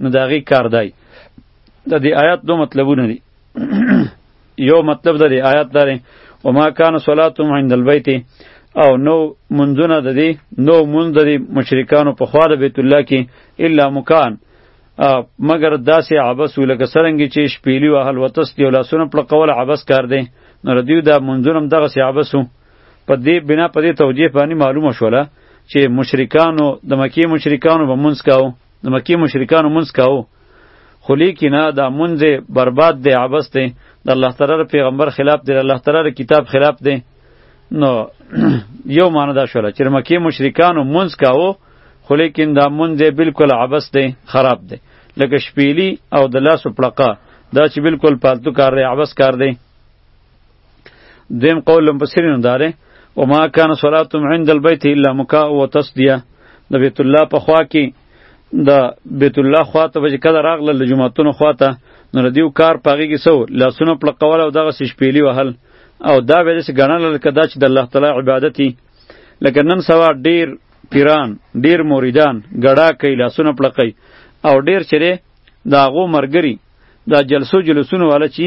نو د هغې کار دی د دې آیات دوه مطلبونه دي یو مطلب د دې آیات دا دی وما کان صلاتهم عند البیت او نو منځونه د دې نو منځ د دې مشرکانو په خوا د بیت الله کې الا مکان مګر داسې عبس ولکه سرنګې چې شپېلي وهل وتس دی او لاسونه پړقول عبس کار دی نو د دیو دا منځونه هم دغسې عبس و په دې بنا په دې توجیه باندې معلومه شوله چې مشرکانو د مکې مشرکانو به منځ کاوه د مکې مشرکانو منځ کاوه خو لیکنه دا منځ برباد دی عبس دی د الله تعالی پیغمبر خلاف دی الله تعالی کتاب خلاف دی نو یو معنی دا شوله چې مکه مشرکانو منځ کاوه خو لیکن دا منځ بالکل عبس دی خراب دی لکه شپیلی او د لاسو پړقه دا چې بالکل پالتو کار دی عبس کار دی دویم قول لم پسرینو داره و ما کان صلاتم عند البیت الا مکاء و تصدیه د بیت الله په خوا کې د بیت الله خوا ته چې کله راغله د جمعتونو خوا ته نو د دیو کار پاږي کې سو لاسونه پړقول او دغه سشپېلی وهل او دا به داسې ګڼل لکه دا چې د الله تعالی عبادت دی لکه نن سوا ډیر پیران ډیر موریدان ګډا کوي لاسونه پړقوي او ډیر چیرې د هغو مرګري دا جلسو جلسونو والا چی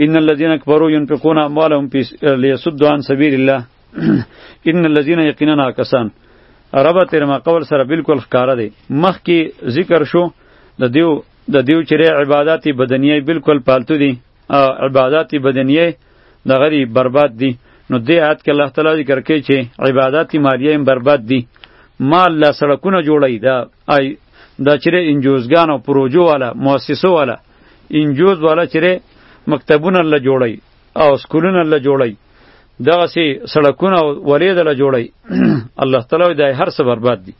ان الذين كفروا ينفقون اموالهم في ليصدوا عن سبيل الله ان الذين يقيننا کسان ربا تیر ما قول سره بالکل ښکارا دی مخ کی ذکر شو د دیو د دیو چره عبادت بدنیه بالکل پالتو دی عبادت بدنیه دغه دی برباد دی نو دی آیت کې الله تعالی ذکر کوي چې عبادت مالیه هم برباد دی مال لا سړکونه جوړی دا آی دا چیرې انجوزګان او پروژو والا مؤسسو والا انجوز والا چیرې مکتبونه له جوړي او سکولونه له جوړي دغه سي سړکونه ولید له جوړي الله تعالی د هر څه برباد دي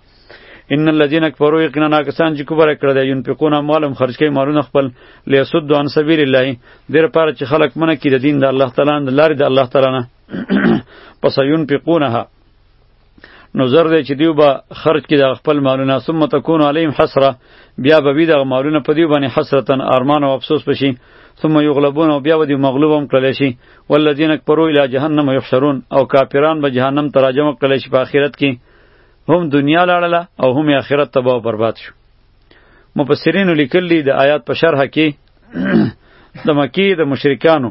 ان الذين كفروا يقينا ناکسان چې کفر کړ دی ينفقون اموالهم خرج کوي مالونه خپل ليسد عن سبيل الله دیر پر چې خلق منه کې د دین د الله تعالی د لارې د الله تعالی نه پس ينفقونها نو زر دی چې دیو به خرج کې د خپل مالونه ثم تكون عليهم حسره بیا به وی د مالونه په دیو باندې حسرتن ارمان او افسوس بشي ثم یغلبون او بیا به دی مغلوب هم کړل شي والذین کفروا الی جهنم یحشرون او کافران به جهنم تراجم کړل شي په آخرت کې هم دنیا لاړله او هم آخرت تباہ او برباد شو مفسرین لیکلی د آیات په شرح کې د مکی د مشرکانو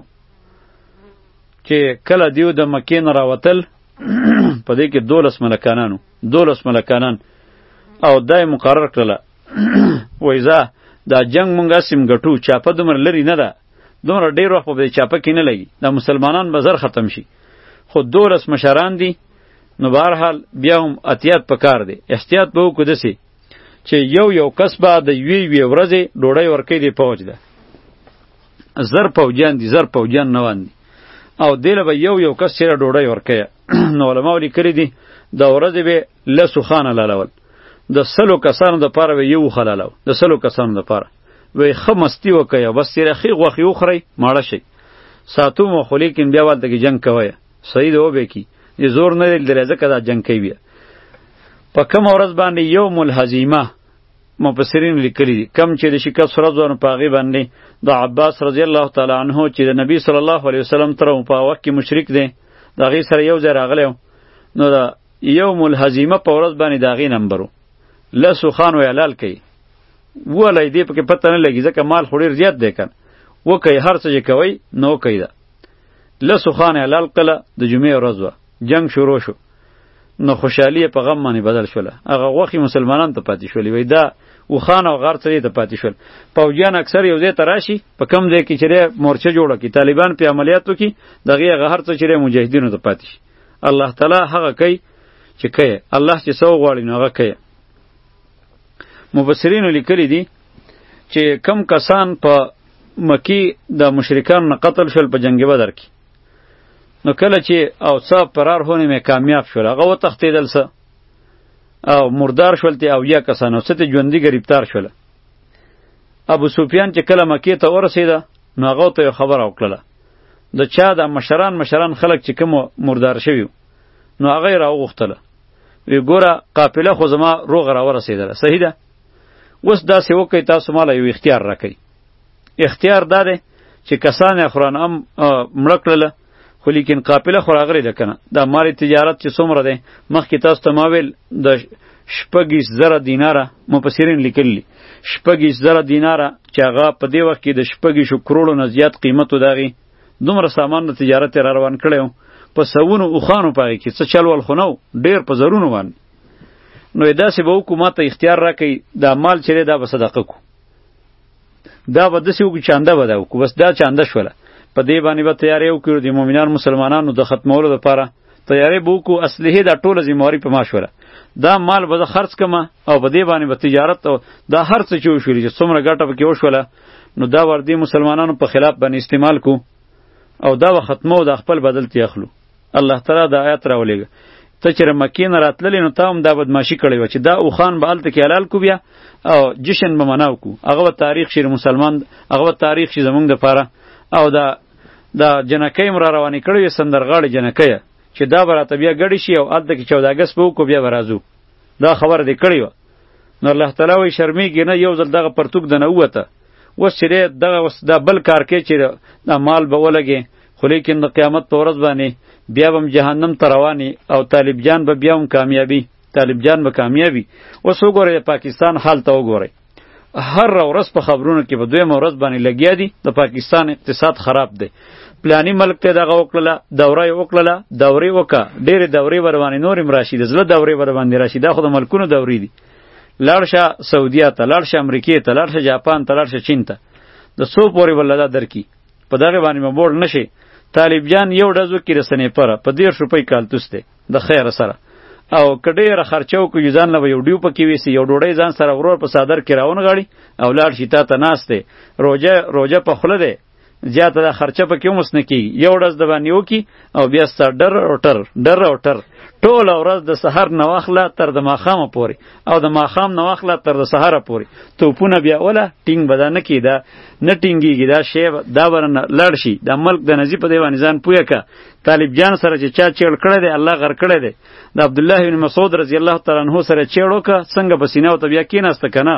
چې کله دیو د مکې نه راوتل په دې کې دولس ملکانانو دولس ملکانان او دای مقرر کړله وایزا دا جنگ مونږه سیم ګټو چاپه دومره لري نه ده دومره ډیر وخت په چاپه کې نه لګي دا مسلمانان به زر ختم شي خو دولس مشران دي نو بهرحال بیا هم احتیاط پکار دی احتیاط به وکړو داسې چې یو یو کس به د یوې یوې ورځې ډوډۍ ورکوي دی پوج ده زر پوجان دي زر پوجان نه باندې او دله به یو یو کس سره ډوډۍ ورکړي نو علماء لیکلي دي د ورځې به لسو خان لالول د سلو کسانو د پاره به یو خلالو د سلو کسانو د پاره وی خه مستی وکي بس سره خي غوخي وخري ماړه شي ساتو مو خو لیکن بیا والته کې جنگ کوي سید او به کی زور نه لري ځکه دا جنگ کوي په کوم ورځ باندې یوم الهزیمه مفسرین لیکلی دي کم چې د شکست ورځ ونه پاغي باندې د عباس رضی الله تعالی عنه چې د نبی صلی الله علیه وسلم تر په وخت کې مشرک دی دا غي سره یو ځای راغلی نو دا یوم الهزیمه په ورځ باندې دا غي نمبرو لسو خان و اعلان کوي ولای دی پکې پته نه لګي ځکه مال خوري زیات دی کن و کوي هر څه کوي نو کوي دا لسو خان اعلان کله د جمعې ورځ و جنګ شروع شو نو خوشحالی په غم باندې بدل شول هغه غوخي مسلمانان ته پاتې شول وای دا او خان او غر ته پاتې شول پوجان اکثر یو ځای تراشي په کم ځای کې چیرې مورچه جوړه کی طالبان په عملیاتو کې دغه غهر ته چیرې مجاهدینو ته پاتې شي الله تعالی هغه کوي چې کوي الله چې سو غواړي نو هغه کوي مبصرین لیکلی دي چې کم کسان په مکی د مشرکان نه قتل شول په جنگ بدر کې نو کله چې او څه فرار هونه مې کامیاب شول هغه وتښتېدل څه او مردار شول ته او یا کسانو څه ته ژوندي گرفتار شول ابو سفیان چې کله مکې ته ورسېده نو هغه ته خبر او کړله د چا د مشران مشران خلک چې کوم مردار شوی نو هغه راوغختله وی ګوره قافله خو زما روغ را ورسېدله صحیح ده اوس داسې وکړئ تاسو ماله یو اختیار راکړئ اختیار دا دی چې کسان اخران هم مړه کړله خو لیکن قافله خو راغلی ده کنه دا مال تجارت چې څومره دی مخکې تاسو ته ما ویل د شپږیس زره دیناره مفسرین لیکلی شپږیس زره دیناره چې هغه په دې وخت کې د شپږیشو کروړو نه زیات قیمت و دغې دومره سامان د تجارت را روان کړی و په سوونو اوښانو په هغې کې څه چل ول خو نه و ډېر په زرونو باندې نو داسې به وکړو ما ته اختیار راکوي دا مال چې دی دا به صدقه کړو دا به دسی وکړي چانده به دا وکړو بس دا چانده شوله په دې باندې به تیاری وکړو د مؤمنان مسلمانانو د ختمولو لپاره تیاری به وکړو اصلحې دا ټوله ذمهواري په ما شوله دا مال به زه خرڅ کړم او په دې باندې به تجارت او دا هر څه چې وشولي چې څومره ګټه پکې وشوله نو دا وردی مسلمانانو په خلاف باندې استعمال کو او دا و ختمو دا خپل بدل تی اخلو الله تعالی دا آیات راولېږه ته چې مکې نه راتللې نو تا هم دا بدمعاشي کړې وه چې دا اوښان به هلته کې حلال کو بیا او جشن به مناو کو هغه به تاریخ شي مسلمان هغه به تاریخ شي زمونږ دپاره او دا دا جنکۍ هم را روانې کړې وې سندرغاړې جنکۍ چې دا به راته بیا ګډې شي او هلته کې چوداګست به وکړو بیا به راځو دا خبره دې کړې وه نو الله تعالی وی شرمېږي نه یو ځل دغه پرتوک د نه ووته اوس چې دغه اوس دا بل کار کوي چې دا مال به ولګي خو لیکن د قیامت په ورځ باندې بیا به هم جهنم ته رواني او طالب جان به بیا هم کامیابي طالب جان به کامیابي اوس وګورئ د پاکستان حال ته وګورئ هر ورځ په خبرونو کې په دویمه ورځ باندې لګیا دي د پاکستان اقتصاد خراب دی پلانی ملک ته دغه وکړه دوره وکړه دوره وکا ډېر دوره ور باندې نور هم راشي د زړه دوره ور باندې راشي دا خو د ملکونو دوره دي لړشه سعودیا ته لړشه امریکې ته لړشه جاپان ته لړشه چین ته د څو پورې ولدا درکې په دغه باندې مبور نشي طالب جان یو ډزو کې رسنې پر په دیر شپې کال توسته د خیر سره او کډیره خرچو کو یزان له یو ډیو پکې ویسی یو ډوډۍ ځان سره ورور په صادر کې راون غاړي او لاړ شي تا ته ناشته روجه روجه په خله ده زیاته ده خرچه پکې هم اوس نه کېږي یو ورځ د باندې وکړي او بیا ستا ډر او ټر ډر او ټر ټوله ورځ د سحر نه واخله تر د ماښامه پورې او د ماښام نه واخله تر د سحره پورې توپونه بیا وله ټینګ به دا نه کېده نه ټینګېږي دا شی دا به نه لاړ شي دا ملک د نزي په دې باندې ځان پوه که طالب جان سره چې چا چیړ کړی دی الله غر کړی دی د عبد الله بن مسعود رضی الله تعالی عنہ سره چېړو که څنګه په سینه او ته بیا کیناسته کنه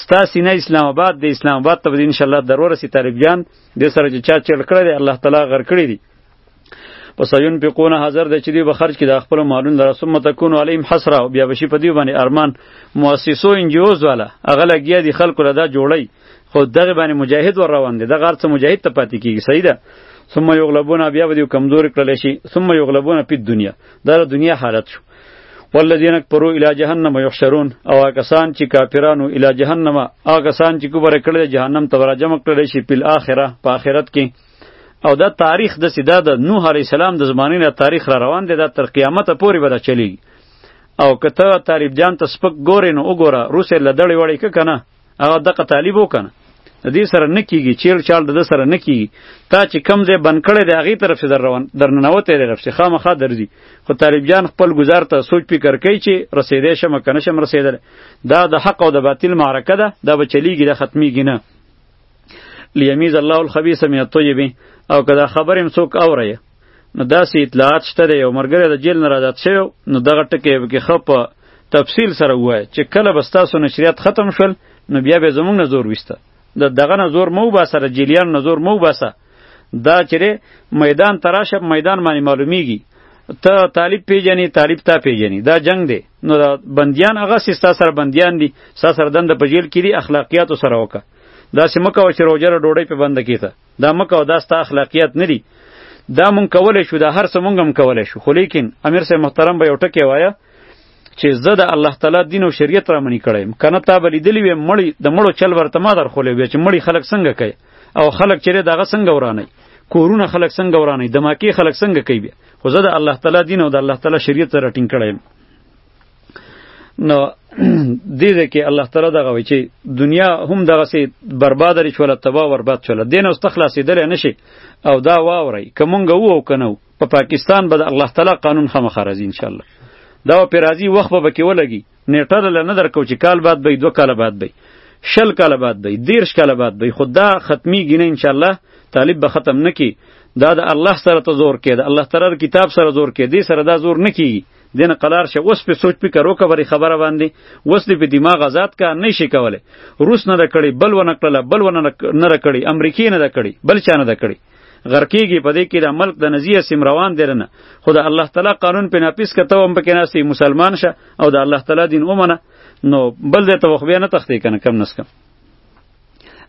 ستا سینه اسلام آباد د اسلام آباد ته ان شاء الله ضرور سی طالب جان د سره چې چا چېړ کړی دی الله تعالی غر کړی دی پس یون په قونه حاضر د چدی به خرج کی د خپل مالون لره ثم تكون عليهم حسره بیا بشی په دی باندې ارمان مؤسسو انجوز والا اغه لګیا دی خلکو لدا جوړی خو دغه باندې مجاهد ور روان دی دغه ارڅ مجاهد ته پاتې کیږي صحیح ده ثم یغلبون بیا به کمزور کړل شي ثم یغلبون په دنیا دا د دنیا حالت شو والذین کفروا الی جهنم یحشرون او کسان چې کافرانو الی جهنم او کسان چې کوبر کړل جهنم ته راجم کړل شي په اخره په اخرت کې او دا تاریخ د سیدا د نوح علی السلام د زمانه نه تاریخ را روان دی دا تر قیامت پورې به چلیږي او کته طالب جان ته سپک ګورې نو وګوره روسې لدړې وړې که کنه هغه دغه طالب وکنه د دې سره نه کیږي چیل چال د سره نه کیږي تا چې کم ځای بند کړی دی هغې طرف در روان در ننوتی دی رفسې خامخا درځي خو طالب جان خپل ګزار ته سوچ فکر کوي چې رسېدی شم که نه شم رسېدلی دا د حق او د باطل معرکه ده دا به چلیږي دا ختمیږي نه لیمیز الله الخبیث من الطیب او که دا خبر هم څوک اورئ نو داسې اطلاعات شته دی یو مرګره د جیل نه راځات شوی نو دغه ټکی به کې خپ تفصیل سره وای چې کله به تاسو نشریات ختم شول نو بیا به زمونږ نه زور وسته د دغه نه زور مو باسه د جیلیان نه زور مو باسه دا چیرې میدان تراشه میدان باندې معلومیږي ته طالب پیژنې طالب تا پیژنې دا جنگ دی نو دا بندیان هغه ستا سره بندیان دي ستا سره دند په جیل کې دي اخلاقیات سره وکړه دا سمکه و چې روجره ډوډۍ په بند کیته دا مکه او دا ستا اخلاقیات نه دي دا مونږ کولای شو دا هر څه مونږ هم کولای شو خو لیکن امیر صاحب محترم به یو ټکی وایه چې زه د الله تعالی دین او شریعت را منی کړم کنه تا به لیدلی وې مړی د مړو چل ورته ما در خولې وې چې مړی خلک څنګه کوي او خلک چیرې دغه څنګه ورانه کورونه خلک څنګه ورانه دماکي خلک څنګه کوي خو زه د الله تعالی دین او د الله تعالی شریعت سره ټینګ کړم نو دې ده کې الله تعالی دغه وی چې دنیا هم دغه سي برباد لري شو تبا برباد شو دین او تخلاصې دل نه شي او دا واوري کومګه وو او کنو په پا پاکستان به الله تعالی قانون خامخرازي ان شاء الله دا په راضي وخت به کې ولګي نیټه له نه درکو چې کال بعد به دوه کال بعد به شل کال بعد به دیرش کال بعد به خدا ختمي ګینه ان شاء الله طالب به ختم نکي دا د الله سره ته زور کې دا الله تعالی کتاب سره زور کې دې سره دا زور نکي دینه قلار شه اوس په سوچ فکر وکړه بری خبره باندې اوس دې په دماغ آزاد کا نه شي کوله روس نه رکړي بل ونه کړله بل ونه نه رکړي امریکای نه رکړي بل چا نه رکړي غرقېږي په دې کې د ملک د نزیه سیم روان دی نه خو د الله تعالی قانون په ناپیس کته هم پکې ناستې مسلمان شه او د الله تعالی دین ومنه نو بل دې ته وخبیا نه تختې کنه کم نس کم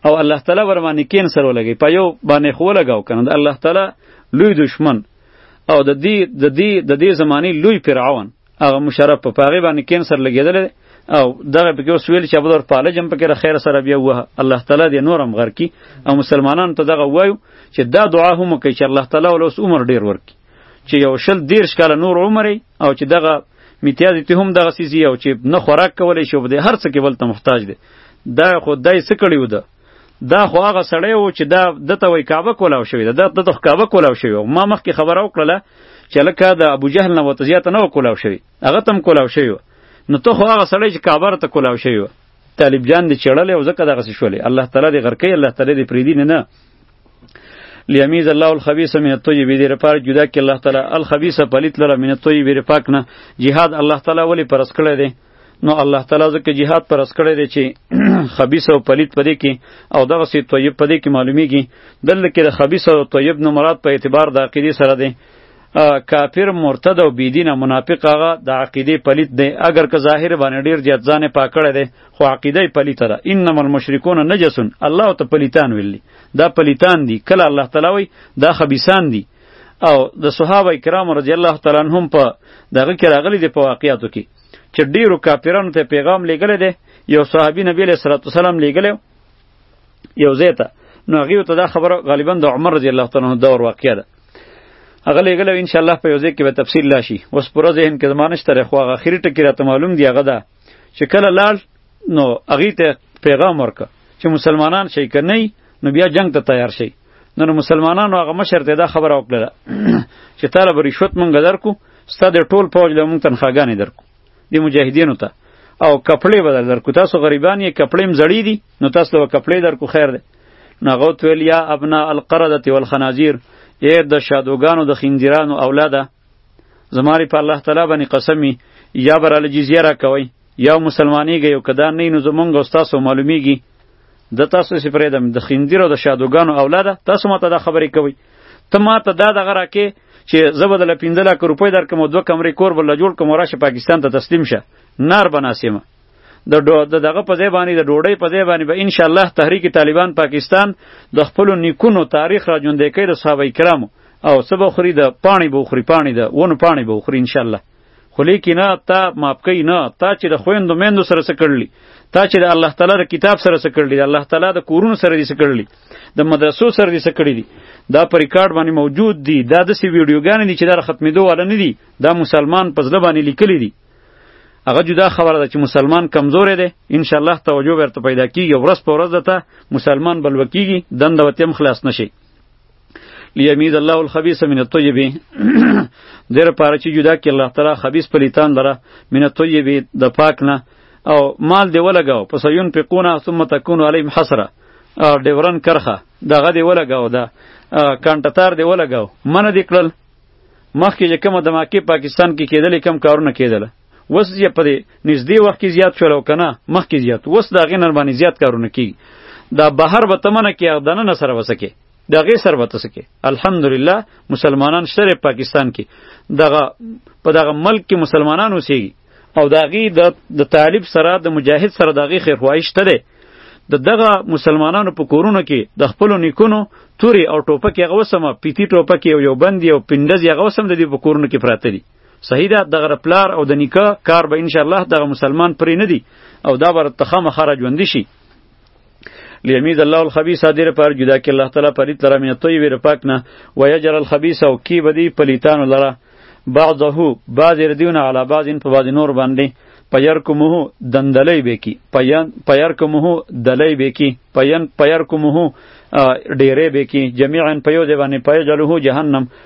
او الله تعالی ورمانې کین سره ولګي په یو باندې خو لګاو کنه د الله تعالی لوی دشمن او د دې د دې د دې زمانه لوی فرعون هغه مشرف په پاغي باندې کینسر لګیدل او دغه پکې اوس ویل چې ابو در پاله جنب پکې خیر سره بیا وه الله تعالی دې نورم غر کی او مسلمانانو ته دغه وایو چې دا دعا هم کوي چې الله تعالی ول اوس عمر ډیر ورکی چې یو شل دیر شکاله نور عمر او چې دغه میتیاز ته هم دغه سیزی او چې نه خوراک کولای شو بده هر څه کې ولته محتاج دی دا خو دای څه کړیو ده دا خو هغه سړی و چې دا دته وای کعبه کولاو شوی دا دته خو کعبه کولاو شوی ما مخکې خبره وکړله چې لکه د ابو جهل نه وته زیاته نه کولاو شوی هغه تم کولاو شوی نو ته خو هغه سړی چې کعبه ته کولاو شوی طالب جان دې چړلې او زکه دغه شولې الله تعالی دې غرکې الله تعالی دې پریدي نه نه لیمیز الله الخبیث من الطیب دې رپار جدا کې الله تعالی الخبیث پلیت لره من الطیب رپاک نه jihad الله تعالی ولی پرس کړی دی نو الله تعالی ځکه جهاد پر اس کړی دی چې خبيث او پلید پدې کې او دغه سي طیب پدې کې معلومیږي دلته کې د خبيث او طیب نو مراد په اعتبار د عقیده سره دی کافر مرتد او بيدینه منافق هغه د عقیده پلیت دی اگر که ظاهر باندې ډیر زیات ځان پاکړه دی خو عقیده پلیت ده انما المشركون نجس الله ته پلیتان ویلی دا پلیتان دی کله الله تعالی وی دا خبيسان دی او د صحابه کرام رضی الله تعالی عنهم په دغه کې راغلي دی په واقعاتو کې چې ډیرو کافرانو ته پیغام لیږلی دی یو صحابي نبی علیه الصلات والسلام لیږلی یو ځای ته نو هغه ته دا خبره غالبا د عمر رضی الله تعالی عنہ دور واقعه ده هغه لیږلی ان شاء الله په یو ځای کې به تفصیل راشي اوس پوره ذهن کې زما نشته دی خو هغه اخري ټکی راته معلوم دی هغه ده چې کله لاړ نو هغه ته پیغام ورکړه چې مسلمانان شي که نه نو بیا جنگ ته تیار شي نو نو مسلمانانو هغه مشر ته دا خبره وکړه چې تعالی به رشوت مونږ درکو ستا د ټول پوج له مونږ تنخواګانې درکو د مجاهدینو ته او کپړې به در درکو تاسو غریبان یې کپړې هم زړې دي نو تاسو ته کپړې درکو خیر دی نو هغه ورته ویل یا ابنا القردة والخنازیر ای د شادوګانو د خنزیرانو اولاده زما په الله تعالی باندې قسمی یا براله جزیه راکوئ یا مسلمانېږئ او که دا نه نو زمونږ او ستاسو معلومیږي د تاسو سي پرېدم د خندیر او د شادوګانو اولاده تاسو ماته دا خبرې کوي ته ماته دا دغه راکې چې زه به دله پنځه لکه روپۍ درکم او دوه کمرې کور به له جوړ کړم او راشه پاکستان ته تسلیم شه نار به ناسیمه د دغه په ځای باندې د ډوډۍ په ځای باندې به ان شاء الله تحریک طالبان پاکستان د خپل نیکونو تاریخ را ژوندې کوي د صحابه کرامو او سبا خوري د پانی بوخوري پانی د ونو پانی بوخوري ان شاء الله خو لیکي نه تا ماپ کوي نه تا چې د خویندو میندو سره څه کړلي تا چې د الله تعالی د کتاب سره څه کړلي د الله تعالی د کورونو سره دې څه کړلي د مدرسو سره دې څه کړي دي دا په ریکارډ باندې موجود دي دا داسې ویډیوګانې دي چې دا ختمېدو والا نه دي دا مسلمان په زړه باندې لیکلي دي هغه جدا خبره ده چې مسلمان کمزورې دی ان شاء الله توجه ورته پیدا کیږي ورځ په ورځ دته مسلمان بلوکیږي دنده وتیم خلاص نشي لیمیز الله الخبیث من الطیب دیر پاره چې جدا کې الله تعالی خبیث پلیتان لره من الطیب د پاک نه او مال دی ولګاو پس یون په قونه ثم تكون علیهم حسره او ډیورن کرخه دغه دی ولګاو دا کانټتار دی ولګاو من دی کړل مخکې چې کومه دماکې پاکستان کې کېدلې کم کارونه کېدله وس یې په دې نږدې وخت کې زیات شول او کنه مخکې زیات وس دا غینر باندې زیات کارونه کی دا بهر به تمنه کې اغدنه نه سره وسکه دا غي سر به تسکه الحمدلله مسلمانان شر پاکستان کې دغه په دغه ملک کې مسلمانان اوسېږي او دا غي د طالب سره د مجاهد سره دا غي خیر خوایش ته د دغه مسلمانانو په کورونو کې د خپل نیکونو توري او ټوپک هغه وسمه پیتی ټوپک یو یو بند یو پندز هغه وسم د دې په کورونو کې پراته دي صحیح ده دغه پلار او د نیکه کار به ان شاء الله دغه مسلمان پرې نه دی او دا بر تخمه خرج وند شي لیمیز الله الخبیث دیر پر جدا کې الله تعالی پلیت لره مینه توي ویر پاک نه و یجر الخبیث او کی بدی پلیتان لره بعضه بعض ردیونه علی بعض په بعض نور باندې پیر کومه دندلې به کی پین پیر کومه دلې به کی پین پیر کومه ډیره به کی جميعا په یو ځای باندې پای جلوه جهنم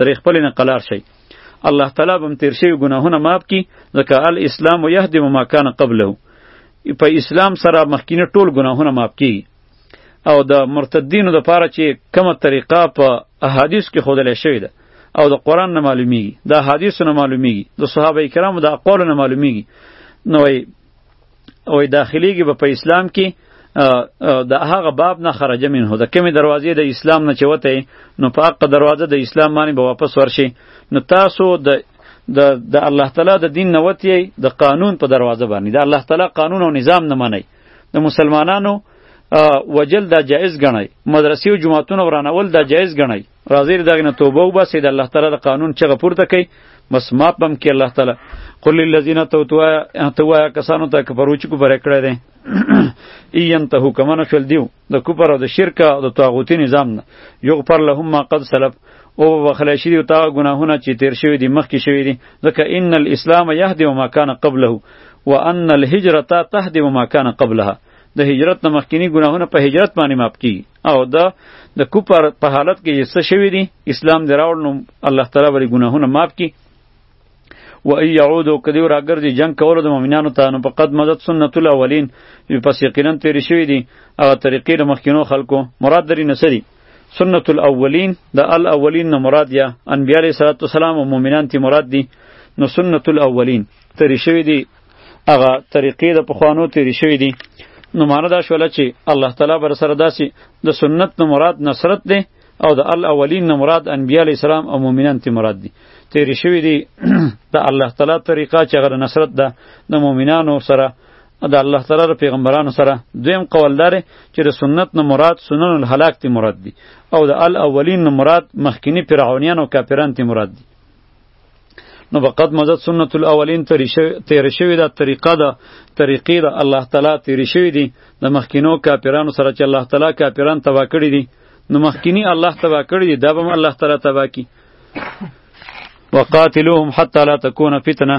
درې خپل نه قلار شي الله تعالی بم تیر شوی ګناهونه معاف کی ځکه الاسلام یهدم ما کان قبله په اسلام سره مخکینه ټول ګناهونه معاف کی او د مرتدینو د پاره چې کومه طریقه په احادیث کې خودلې شوی ده او د قران نه معلومیږي د احادیث نه معلومیږي د صحابه کرامو د اقوال نه معلومیږي نو او داخليږي به په اسلام کې د هغه باب نه خرج منه د کمی دروازې د اسلام نه چوته نو په حق دروازه د اسلام باندې به واپس ورشي نو تاسو د د د الله تعالی د دین نه وتی د قانون په دروازه باندې د الله تعالی قانون او نظام نه منئ د مسلمانانو وجل دا جایز ګڼئ مدرسې او جماعتونه ورانول دا جایز ګڼئ راځي دغه نه توبه وباسي د الله تعالی د قانون چغه پورته کوي بس ما پم کې الله تعالی قل للذین توتوا توا کسانو ته کفرو چې کو بره کړی دی ایم ته حکمانه شول دیو د کوپر او د شرک او د طاغوتی نظام نه یغفر لهم ما قد سلف او وخلی شي تا ګناهونه چې تیر شوی دي مخکې شوی دي ځکه ان الاسلام یهدی و ما کان قبله وان الهجرة تهدی و ما کان قبلها د هجرت نه مخکینی ګناهونه په هجرت باندې معاف کیږي او دا د کوپر په حالت کې یې څه شوي دي اسلام دې راوړ نو الله تعالی به ګناهونه معاف کړي و ای یعودو کدی و راګرځي جنگ کولو د مؤمنانو ته نو فقط مدد سنت الاولین پس یقینا تیر شوی دی هغه طریقې د مخکینو خلکو مراد درې نسری سنت الاولین د الاولین نه مراد یا انبیاء علیه السلام او مؤمنان تی مراد دی نو سنت الاولین تیر شوی دی هغه طریقې د پخوانو تیرې شوې دي نو معنا دا شوله چې الله تعالی بر سره داسې د دا سنت نه مراد نصرت دی او د الاولین نه مراد انبیاء علی السلام او مؤمنان ته مراد دي تیرې شوې دي د الله تعالی طریقه چې هغه نصرت ده د مؤمنانو سره د الله تعالی د پیغمبرانو سره دویم قول داره چې د سنت نه مراد سنن الهلاک تی مراد دي او د الاولین نه مراد مخکینی فرعونیان او کافران تی مراد دي نو فقط مزد سنت الاولین تیر شوی دا طریقه ده طریقې ده الله تعالی تیر شوی دی د مخکینو کاپیرانو سره چې الله تعالی کاپیران تبا کړی دي نو مخکینی الله تبا کړی دی دا به الله تعالی تبا کی وقاتلوهم حتى لا تكون فتنه